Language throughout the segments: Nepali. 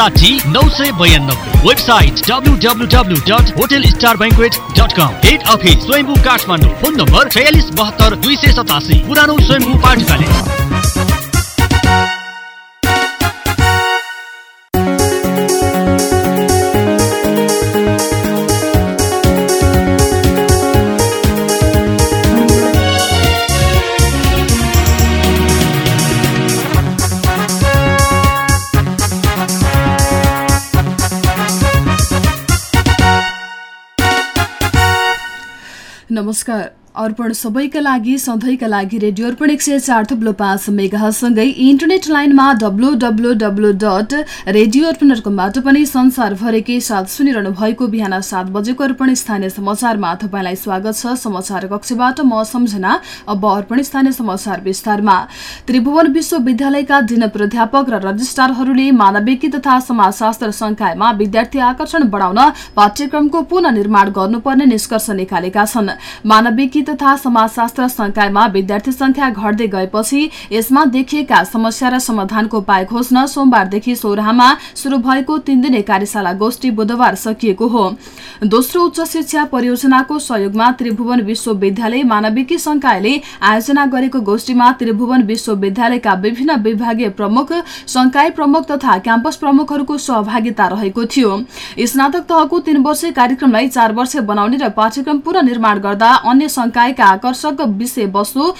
साठी नौ सय बयानब्बे। Website W W W dot hotel star banquet dot com. Head office Swayambhu Kathmandu. Phone number छयालिस बहत्तर दुई सय सतासी। पुरानो स्वयम्भू पाठशाला नमस्कार अर्पण सबैका लागि सधैँका लागि रेडियो अर्पण एक सय चार थुप्लो पाँच मेगासँगै इन्टरनेट लाइनमा W W W dot radio Arpan कमबाट पनि संसारभरिकै साथ सुनिरहनु भएको बिहान सात बजेको अर्पण स्थानीय समाचारमा तपाईँलाई स्वागत छ। समाचार कक्षबाट म सम्झना अब अर्पण स्थानीय समाचार विस्तारमा। त्रिभुवन विश्वविद्यालयका दिन प्राध्यापक र रजिस्ट्रारहरूले मानविकी तथा समाजशास्त्र संकायमा विद्यार्थी आकर्षण बढाउन पाठ्यक्रमको पुननिर्माण गर्नुपर्ने निष्कर्ष निकालेका छन्। मानविकी तथा समाजशास्त्र संकायमा विद्यार्थी संख्या घट्दै गएपछि यसमा देखिएका समस्या र समाधानको उपाय खोज्न सोमबारदेखि सौराहामा शुरू भएको तीन दिने कार्यशाला गोष्ठी बुधबार सकिएको हो। दोस्रो उच्च शिक्षा परियोजनाको सहयोगमा त्रिभुवन विश्वविद्यालय मानविकी संकायले आयोजना गरेको गोष्ठीमा त्रिभुवन विश्वविद्यालयका विभिन्न विभागीय प्रमुख संकाय प्रमुख तथा क्याम्पस प्रमुखहरूको सहभागिता रहेको थियो। स्नातक तहको तीन वर्षीय कार्यक्रमलाई चार वर्ष बनाउने र पाठ्यक्रम पुननिर्माण गर्दा अन्य संकायका आकर्षक विषयवस्तु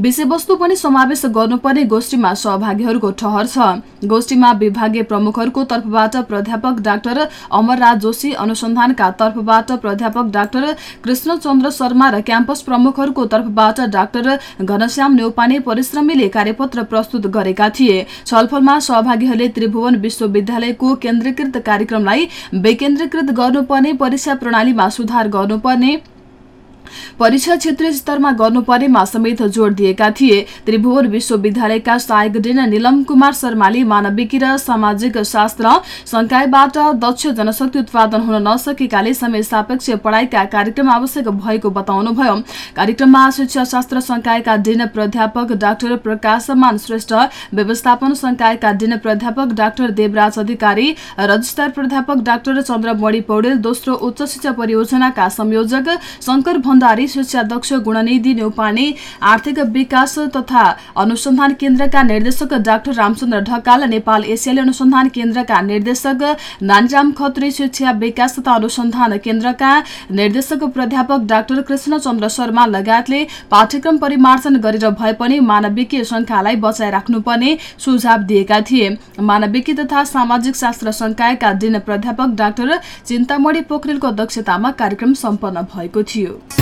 विषयवस्तु पनि समावेश गर्नुपर्ने गोष्ठीमा सहभागीहरूको ठहर छ। गोष्ठीमा विभागीय प्रमुखहरूको तर्फबाट प्राध्यापक डाक्टर अमरराज जोशी अनुसन्धानका तर्फबाट प्राध्यापक डाक्टर कृष्णचन्द्र शर्मा र क्याम्पस प्रमुखहरूको तर्फबाट डाक्टर घनश्याम नेौपाने परिश्रमीले कार्यपत्र प्रस्तुत गरेका थिए। छलफलमा सहभागीहरूले त्रिभुवन विश्वविद्यालयको केन्द्रीकृत कार्यक्रमलाई विकेन्द्रीकृत गर्नुपर्ने परीक्षा प्रणालीमा सुधार गर्नुपर्ने परीक्षा क्षेत्रीय स्तरमा गर्नुपर्नेमा समेत जोड़ दिएका थिए। त्रिभुवन विश्वविद्यालयका सहायक डिन निलम कुमार शर्माले मानविकी र सामाजिक शास्त्र संकायबाट दक्ष जनशक्ति उत्पादन हुन नसकेकाले समय सापेक्ष पढ़ाइका कार्यक्रम आवश्यक भएको बताउनुभयो। कार्यक्रममा शिक्षा शास्त्र संकायका डिन प्राध्यापक डाक्टर प्रकाशमान श्रेष्ठ व्यवस्थापन संकायका डिन प्राध्यापक डाक्टर देवराज अधिकारी रजिस्ट्रार प्राध्यापक डाक्टर चन्द्रमणि पौडेल दोस्रो उच्च शिक्षा परियोजनाका संयोजक शंकर भण्डारी शिक्षाध्यक्ष गुणनिधि न्यौपाने आर्थिक विकास तथा अनुसन्धान केन्द्रका निर्देशक डाक्टर रामचन्द्र ढकाल नेपाल एसियाली अनुसन्धान केन्द्रका निर्देशक नानीराम खत्री शिक्षा विकास तथा अनुसन्धान केन्द्रका निर्देशक प्राध्यापक डाक्टर कृष्णचन्द्र शर्मा लगायतले पाठ्यक्रम परिमार्जन गरेर भए पनि मानविकी संख्यालाई बचाइराख्नुपर्ने सुझाव दिएका थिए। मानविकी तथा सामाजिक शास्त्र संकायका डिन प्राध्यापक डाक्टर चिन्तामणी पोखरेलको अध्यक्षतामा कार्यक्रम सम्पन्न भएको थियो।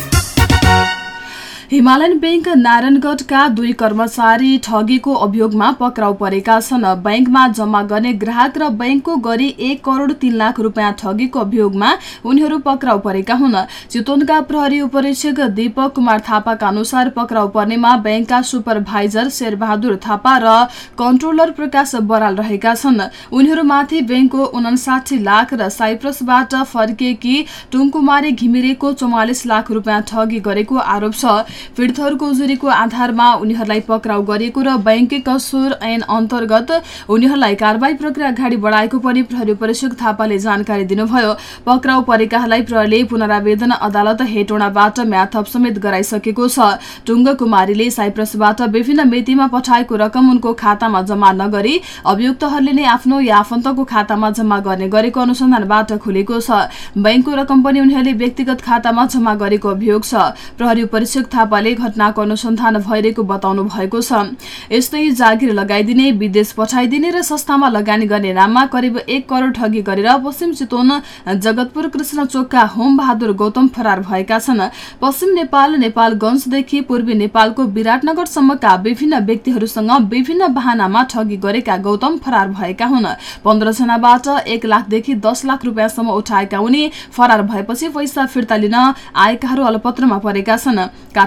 हिमालयन ब्याङ्क नारायणगढका दुई कर्मचारी ठगीको अभियोगमा पक्राउ परेका छन्। ब्याङ्कमा जम्मा गर्ने ग्राहक र ब्याङ्कको गरी एक करोड़ तीन लाख रुपियाँ ठगीको अभियोगमा उनीहरू पक्राउ परेका हुन्। चितवनका प्रहरी उपरीक्षक दीपक कुमार थापाका अनुसार पक्राउ पर्नेमा ब्याङ्कका सुपरभाइजर शेरबहादुर थापा र कन्ट्रोलर प्रकाश बराल रहेका छन्। उनीहरूमाथि ब्याङ्कको उनासाठी लाख र साइप्रसबाट फर्किएकी टुङकुमारी घिमिरेको चौवालिस लाख रुपियाँ ठगी गरेको आरोप छ। पीड़ितहरूको उजुरीको आधारमा उनीहरूलाई पक्राउ गरिएको र बैंकिङ कसुर ऐन अन्तर्गत उनीहरूलाई कारवाही प्रक्रिया अगाडि बढाएको पनि प्रहरी परीक्षक थापाले जानकारी दिनुभयो। पक्राउ परेकाहरूलाई प्रहरीले पुनरावेदन अदालत हेटोडाबाट म्याथप समेत गराइसकेको छ। टुङ्ग कुमारीले साइप्रसबाट विभिन्न मितिमा पठाएको रकम उनको खातामा जम्मा नगरी अभियुक्तहरूले नै आफ्नो या आफन्तको खातामा जम्मा गर्ने गरेको अनुसन्धानबाट खुलेको छ। बैंकको रकम पनि उनीहरूले व्यक्तिगत खातामा जम्मा गरेको अभियोग छ। प्रहरी परीक्षक थापा थापाले घटनाको अनुसन्धान भइरहेको बताउनु भएको छ। यस्तै जागिर लगाइदिने विदेश पठाइदिने र संस्थामा लगानी गर्ने नाममा करिब एक करोड़ ठगी गरेर पश्चिम चितवन जगतपुर कृष्ण चोकका होम बहादुर गौतम फरार भएका छन्। पश्चिम नेपाल नेपालगंजदेखि पूर्वी नेपालको विराटनगरसम्मका विभिन्न व्यक्तिहरूसँग विभिन्न वाहनामा ठगी गरेका गौतम फरार भएका हुन्। पन्ध्र जनाबाट एक लाखदेखि दस लाख रुपियाँसम्म उठाएका उनी फरार भएपछि पैसा फिर्ता लिन आएकाहरू अलपत्रमा परेका छन्।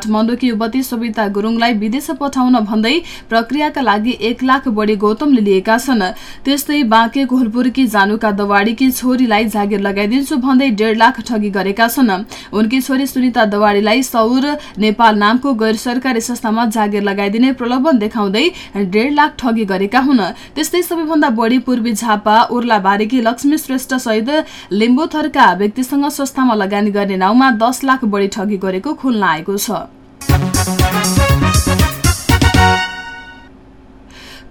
काठमाडौँकी युवती सविता गुरुङलाई विदेश पठाउन भन्दै प्रक्रियाका लागि एक लाख बढी गौतमले लिएका छन्। त्यस्तै बाँके कोहलपुरकी जानुका दवाडीकी छोरीलाई जागिर लगाइदिन्छु भन्दै डेढ लाख ठगी गरेका छन्। उनकी छोरी सुनिता दवाडीलाई सौर नेपाल नामको गैर सरकारी संस्थामा जागिर लगाइदिने प्रलोभन देखाउँदै डेढ लाख ठगी गरेका हुन्। त्यस्तै सबैभन्दा बढी पूर्वी झापा उर्लाबारीकी लक्ष्मी श्रेष्ठ सहित लिम्बुथरका व्यक्तिसँग संस्थामा लगानी गर्ने नाउँमा दस लाख बढी ठगी गरेको खुल्न आएको छ। Thanks.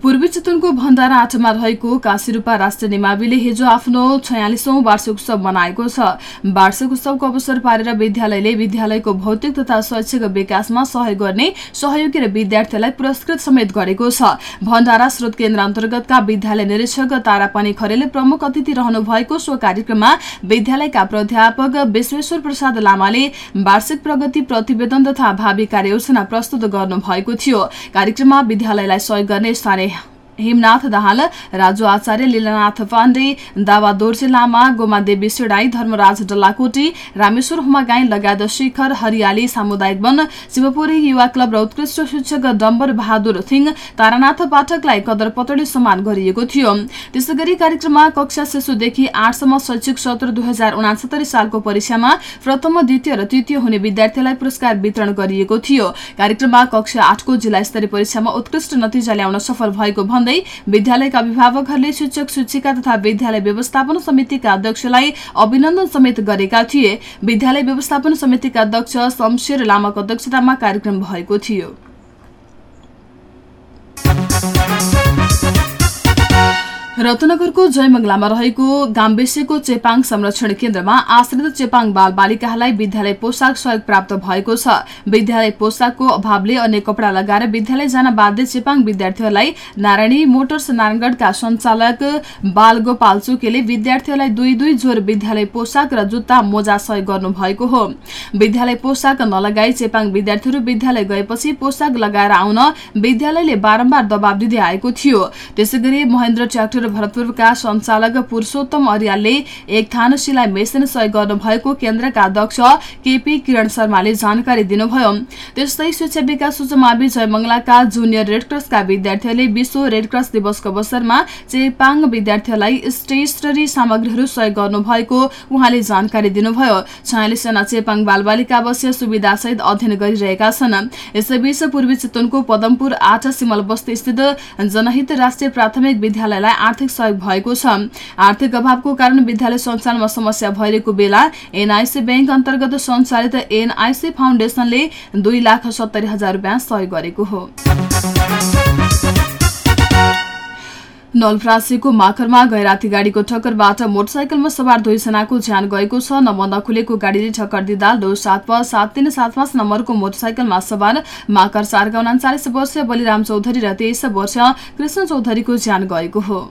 पूर्वी चितवनको भण्डारा आठमा रहेको काशीरूपा राष्ट्रिय निमाविले हिजो आफ्नो छयालिसौं वार्षिक उत्सव मनाएको छ। वार्षिक उत्सवको अवसर पारेर विद्यालयले विद्यालयको भौतिक तथा शैक्षिक विकासमा सहयोग गर्ने सहयोगी र विद्यार्थीलाई पुरस्कृत समेत गरेको छ। भण्डारा स्रोत केन्द्र अन्तर्गतका विद्यालय निरीक्षक तारापानी खरेलले प्रमुख अतिथि रहनु भएको सो कार्यक्रममा विद्यालयका प्राध्यापक विश्वेश्वर प्रसाद लामाले वार्षिक प्रगति प्रतिवेदन तथा भावी कार्ययोजना प्रस्तुत गर्नु भएको थियो। कार्यक्रममा विद्यालयलाई सहयोग गर्ने स्थानीय हेमनाथ दाहाल राजु आचार्य लीलानाथ पाण्डे दावा दोर्जे लामा गोमादेवी सेडाई धर्मराज डल्लाकोटी रामेश्वर हुमागाई लगायत शिखर हरियाली सामुदायिक वन शिवपुरी युवा क्लब र उत्कृष्ट शिक्षक डम्बर बहादुर थिङ तारानाथ पाठकलाई कदर पतडी सम्मान गरिएको थियो। त्यसै गरी कार्यक्रममा कक्षा शिशुदेखि आठसम्म शैक्षिक सत्र दुई सालको परीक्षामा प्रथम द्वितीय र तृतीय हुने विद्यार्थीलाई पुरस्कार वितरण गरिएको थियो। कार्यक्रममा कक्षा आठको जिल्ला स्तरीय परीक्षामा उत्कृष्ट नतिजा ल्याउन सफल भएको भन्दै विद्यालयका अभिभावकहरूले शिक्षक शिक्षिका तथा विद्यालय व्यवस्थापन समितिका अध्यक्षलाई अभिनन्दन समेत गरेका थिए। विद्यालय व्यवस्थापन समितिका अध्यक्ष शमशेर लामाको अध्यक्षतामा कार्यक्रम भएको थियो। रत्नगरको जयमंगलामा रहेको गाम्बेसेको चेपाङ संरक्षण केन्द्रमा आश्रित चेपाङ बाल बालिकाहरूलाई विद्यालय पोसाक सहयोग प्राप्त भएको छ। विद्यालय पोसाकको अभावले अन्य कपडा लगाएर विद्यालय जान बाध्य चेपाङ विद्यार्थीहरूलाई नारायणी मोटर्स नारायणगढ़का सञ्चालक बाल गोपाल चुकेले विद्यार्थीहरूलाई दुई दुई जोर विद्यालय पोसाक र जुत्ता मोजा सहयोग गर्नु भएको हो। विद्यालय पोसाक नलगाई चेपाङ विद्यार्थीहरू विद्यालय गएपछि पोसाक लगाएर आउन विद्यालयले बारम्बार दबाव दिँदै आएको थियो। त्यसै महेन्द्र ट्र्याक्टर भरतपुरका सञ्चालक पुरूषोत्तम अर्यालले एक थानसीलाई मेसिन सहयोग गर्नुभएको केन्द्रका अध्यक्ष केपी किरण शर्माले जानकारी दिनुभयो। त्यस्तै शिक्षा विकास सूचमावि जयमंगलाका जुनियर रेडक्रसका विद्यार्थीहरूले विश्व रेडक्रस दिवसको अवसरमा चेपाङ विद्यार्थीहरूलाई स्टेसनरी सामग्रीहरू सहयोग गर्नुभएको उहाँले जानकारी दिनुभयो। छयालिसजना चेपाङ बालबालिका आवासीय सुविधासहित अध्ययन गरिरहेका छन्। यसैबीच पूर्वी चितवनको पदमपुर आठ सिमल बस्ती स्थित जनहित राष्ट्रिय प्राथमिक विद्यालयलाई आर्थिक सहयोग भएको छ। आर्थिक अभावको कारण विद्यालय सञ्चालनमा समस्या भइरहेको बेला एनआइसी ब्याङ्क अन्तर्गत सञ्चालित एनआइसी फाउन्डेसनले दुई लाख सत्तरी हजार रुपियाँ सहयोग गरेको हो। नलफ्रासीको माखरमा गैराती गाडीको ठक्करबाट मोटरसाइकलमा सवार दुईजनाको ज्यान गएको छ। नम्बर नखुलेको गाडीले ठक्कर दिँदा लो सात पाँच सात तिन सात पाँच नम्बरको मोटरसाइकलमा सवार माकर चारका उनाचालिस वर्षीय बलिराम चौधरी र तेइस वर्ष कृष्ण चौधरीको ज्यान गएको हो।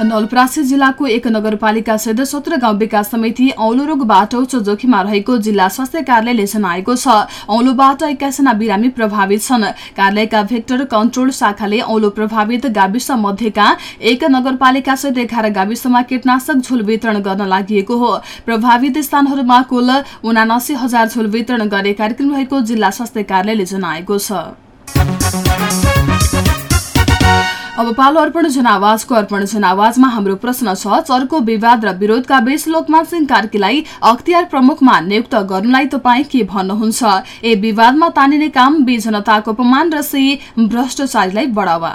नलप्रासी जिल्लाको एक नगरपालिका सहित सत्र गाउँ विकास समिति औलो रोगबाट उच्च जोखिममा रहेको जिल्ला स्वास्थ्य कार्यालयले जनाएको छ। औलोबाट एक्काइसजना बिरामी प्रभावित छन्। कार्यालयका भेक्टर कन्ट्रोल शाखाले औलो प्रभावित गाविस मध्येका एक नगरपालिका सहित एघार गाविसमा कीटनाशक झोल वितरण गर्न लागि हो। प्रभावित स्थानहरूमा कुल उनासी हजार झोल वितरण गर्ने कार्यक्रम रहेको जिल्ला स्वास्थ्य कार्यालयले जनाएको छ। अब पालो अर्पण जनावाजको अर्पण जनावाजमा हाम्रो प्रश्न छ चर्को विवाद र विरोधका बीच लोकमान सिंह कार्कीलाई अख्तियार प्रमुखमा नियुक्त गर्नुलाई तपाईँ के भन्नुहुन्छ? ए विवादमा तानिने काम बी जनताको अपमान र सी भ्रष्टाचारीलाई बढावा।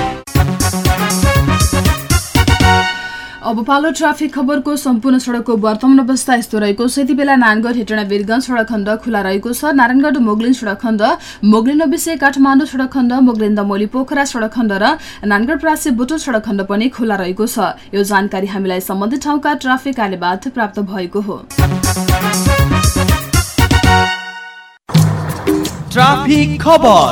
अब पालो ट्राफिक खबरको सम्पूर्ण सड़कको वर्तमान अवस्था यस्तो रहेको छ। यति बेला नारायणगढ हेटडा वीरगंज सड़क खण्ड खुला रहेको छ। नारायणगढ मोगलिन सड़क खण्ड मोगलिन विषय काठमाडौँ सड़क खण्ड मोगलिन दमोली पोखरा सड़क खण्ड र नानगढ प्रासी बुटो सड़क खण्ड पनि खुला रहेको छ। यो जानकारी हामीलाई सम्बन्धित ठाउँका ट्राफिक कार्यबाट प्राप्त भएको हो। ट्राफिक खबर।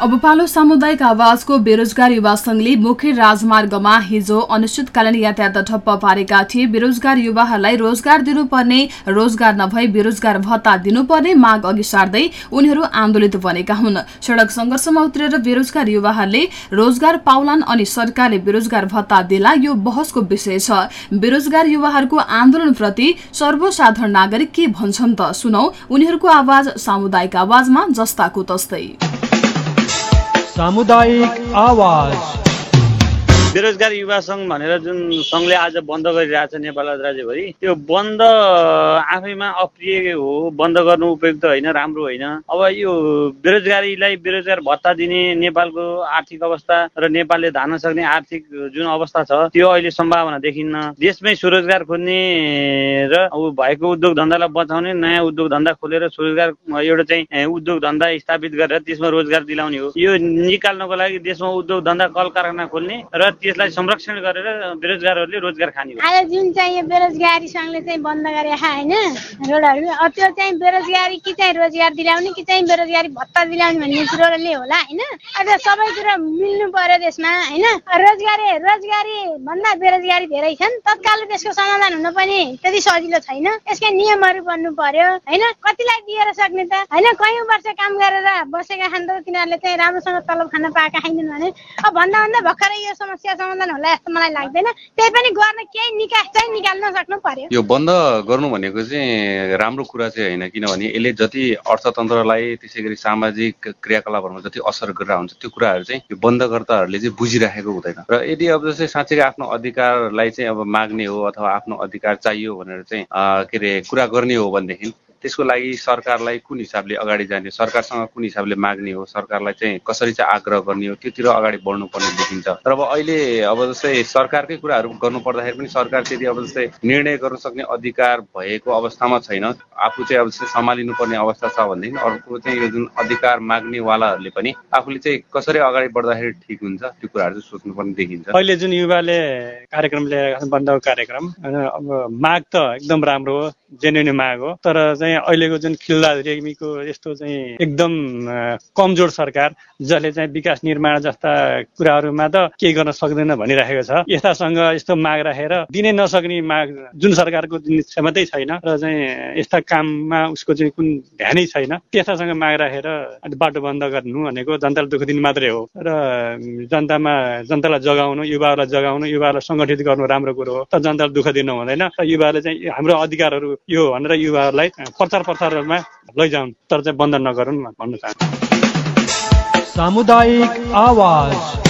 अब पालो सामुदायिक आवाजको बेरोजगार युवा संघले मुख्य राजमार्गमा हिजो अनिश्चितकालीन यातायात ठप्प पारेका थिए। बेरोजगार युवाहरूलाई रोजगार दिनुपर्ने रोजगार नभई बेरोजगार भत्ता दिनुपर्ने माग अघि सार्दै उनीहरू आन्दोलित बनेका हुन्। सड़क संघर्षमा उत्रेर बेरोजगार युवाहरूले रोजगार पाउलान् अनि सरकारले बेरोजगार भत्ता देला यो बहसको विषय छ। बेरोजगार युवाहरूको आन्दोलनप्रति सर्वसाधारण नागरिक के भन्छन् त? सुनौ उनीहरूको आवाज सामुदायिक आवाजमा जस्ताको तस्तै। सामुदायिक आवाज़। बेरोजगार युवा सङ्घ भनेर जुन सङ्घले आज बन्द गरिरहेछ नेपाल राज्यभरि त्यो बन्द आफैमा अप्रिय हो बन्द गर्नु उपयुक्त होइन राम्रो होइन। अब यो बेरोजगारीलाई बेरोजगार भत्ता दिने नेपालको आर्थिक अवस्था र नेपालले धान्न सक्ने आर्थिक जुन अवस्था छ त्यो अहिले सम्भावना देखिन्न। देशमै स्वरोजगार खोज्ने र अब भएको उद्योग धन्दालाई बचाउने नयाँ उद्योग धन्दा खोलेर स्वरोजगार एउटा चाहिँ उद्योग धन्दा स्थापित गरेर त्यसमा रोजगार दिलाउने हो। यो निकाल्नको लागि देशमा उद्योग धन्दा कल कारखाना खोल्ने र त्यसलाई संरक्षण गरेर बेरोजगारहरूले रोजगार खाने आज जुन चाहिँ यो बेरोजगारी सङ्घले चाहिँ बन्द गरेको होइन? रोडहरू त्यो चाहिँ बेरोजगारी कि चाहिँ रोजगार दिलाउने कि चाहिँ बेरोजगारी भत्ता दिलाउने भन्ने कुरोले होला होइन? अब सबै कुरो मिल्नु पर्यो त्यसमा होइन? रोजगारी रोजगारी भन्दा बेरोजगारी धेरै छन्। तत्काल त्यसको समाधान हुन पनि त्यति सजिलो छैन। यसका नियमहरू बन्नु पर्यो होइन? कतिलाई दिएर सक्ने त होइन? कयौँ वर्ष काम गरेर बसेका छन् त तिनीहरूले चाहिँ राम्रोसँग तलब खान पाएका छैनन् भने। अब भन्दा भन्दा भर्खरै यो समस्या समाधान होला जस्तो मलाई लाग्दैन। त्यही पनि गर्न केही निकास चाहिँ निकाल्न सक्नु पर्यो। यो बन्द गर्नु भनेको चाहिँ राम्रो कुरा चाहिँ होइन किनभने यसले जति अर्थतन्त्रलाई त्यसै गरी सामाजिक क्रियाकलापहरूमा जति असर गरेर हुन्छ त्यो कुराहरू चाहिँ यो बन्दकर्ताहरूले चाहिँ बुझिराखेको हुँदैन। र यदि अब जस्तै साँच्चै आफ्नो अधिकारलाई चाहिँ अब माग्ने हो अथवा आफ्नो अधिकार चाहियो भनेर चाहिँ के अरे कुरा गर्ने हो भनेदेखि त्यसको लागि सरकारलाई कुन हिसाबले अगाडि जाने सरकारसँग कुन हिसाबले माग्ने हो? सरकारलाई चाहिँ कसरी चाहिँ आग्रह गर्ने हो? त्योतिर अगाडि बढ्नुपर्ने देखिन्छ। तर अब अहिले अब जस्तै सरकारकै कुराहरू गर्नु पर्दाखेरि पनि सरकार त्यति अब जस्तै निर्णय गर्न सक्ने अधिकार भएको अवस्थामा छैन। आफू चाहिँ अब जस्तै सम्हालिनु पर्ने अवस्था छ भनेदेखि अर्को चाहिँ यो जुन अधिकार माग्नेवालाहरूले पनि आफूले चाहिँ कसरी अगाडि बढ्दाखेरि ठिक हुन्छ त्यो कुराहरू चाहिँ सोच्नुपर्ने देखिन्छ। अहिले जुन युवाले कार्यक्रम लिएर बन्दको कार्यक्रम अब माग त एकदम राम्रो हो। जेन्युन माग हो। तर चाहिँ अहिलेको जुन खिल्ला रेग्मीको यस्तो चाहिँ एकदम कमजोर सरकार जसले चाहिँ विकास निर्माण जस्ता कुराहरूमा त केही गर्न सक्दैन भनिराखेको छ। यस्तासँग यस्तो माग राखेर दिनै नसक्ने माग जुन सरकारको जुन क्षमतै छैन र चाहिँ यस्ता काममा उसको चाहिँ कुन ध्यानै छैन त्यस्तासँग माग राखेर बाटो बन्द गर्नु भनेको जनतालाई दुःख दिनु मात्रै हो। र जनतामा जनतालाई जगाउनु युवाहरूलाई जगाउनु युवाहरूलाई सङ्गठित गर्नु राम्रो कुरो हो। तर जनतालाई दुःख दिनु हुँदैन। र युवाहरूले चाहिँ हाम्रो अधिकारहरू यो भनेर युवाहरूलाई प्रचार प्रसारमा लैजाउन् तर चाहिँ बन्द नगरून् भन्न चाहन्छु। सामुदायिक आवाज।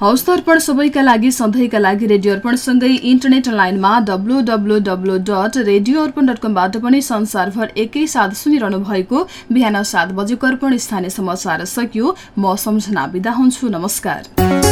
हौस् अर्पण सबैका लागि सधैँका लागि रेडियो अर्पणसँगै इन्टरनेट लाइनमा W W W dot radio Arpan dot कमबाट पनि संसारभर एकैसाथ सुनिरहनु भएको बिहान सात बजेको अर्पण स्थानीय समाचार सकियो। म सम्झना बिदा हुन्छु। नमस्कार।